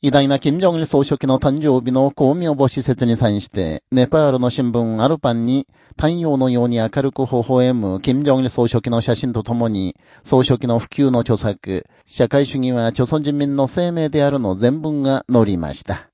偉大な金正日総書記の誕生日の公明母施設に際して、ネパールの新聞アルパンに太陽のように明るく微笑む金正日総書記の写真とともに、総書記の普及の著作、社会主義は朝鮮人民の生命であるの全文が載りました。